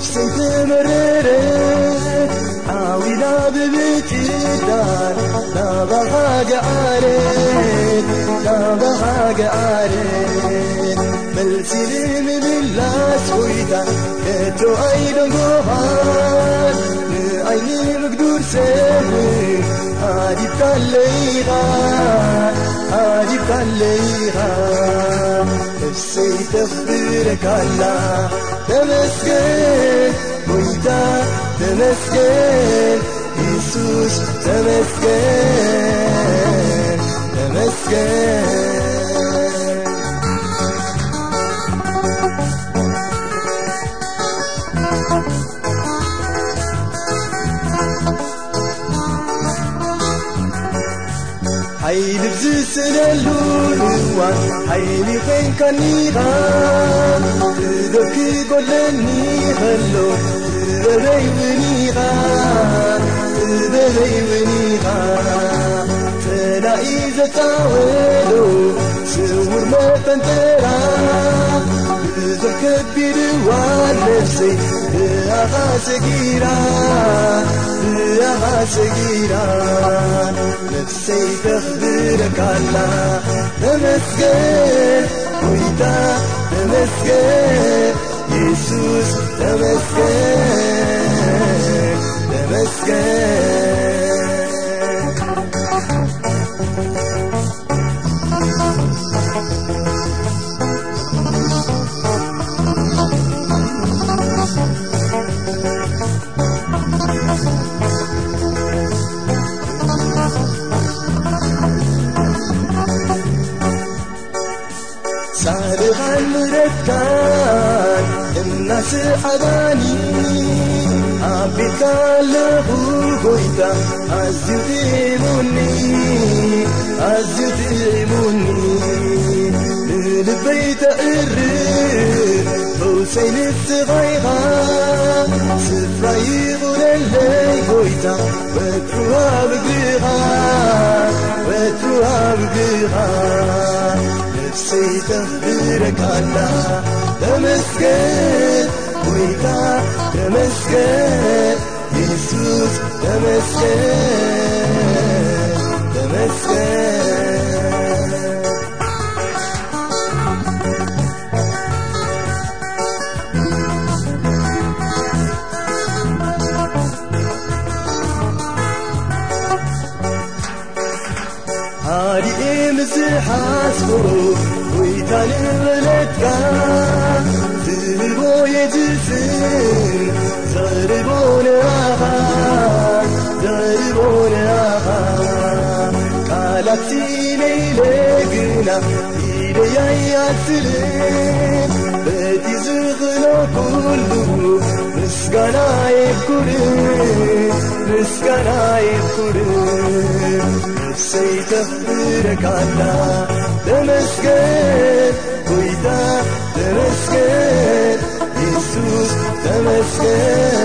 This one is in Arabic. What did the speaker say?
نفسي تمررت عاولا ببتدار لا بهاج عارف لا بهاج عارف ملسلم باللاس ويدا كتو عين قوهان عيني مقدور سبي هادي بتاليها هادي بتاليها نفسي تخبرك الله تمسكن ويدا تمسكن يسوس تمسكن تمسكن haydibsiiseneluunuwan haydifeenkaniiqan tidokii gollenniiqallo tidedeywiniiqan tidedeywiniiqan tenaa'izetawelo siwurmeetanteera tidokebidwaan lebsey deaqaasegiiraan تذري ونيغا فلا إذا تاولو سور ما تنترى كبير والنفسي يا سجيرة يا سجيرة نفسي تخبرك على تمسكن ويتا تمسكن يسوس تمسكن تمسكن المركان الناس أغاني عبيك له قويتا أزيديموني أزيديموني البيت الرير حسين الصغيرة. سفرة يغول اللي قويتا وتروها بقريها وتروها بقريها ነፍሴ ተረካላ ተመስገን ጌታ ተመስገን ኢየሱስ ተመስገን ተመስገን Hadi ምስሓስኮ ወይታ ንበለትካ ትህቦ የትፅን ዘርቦ ንኻ ዘርቦ ንኻ ካላቲ ለይለግና ኢደያያትል በቲ ዝኽሎ ኩሉ ምስጋና ይኩር ምስጋና ይኩር مسكنا يكوري نفسي تخبرك عنا تمسكن ويدا تمسكن يسوس تمسكن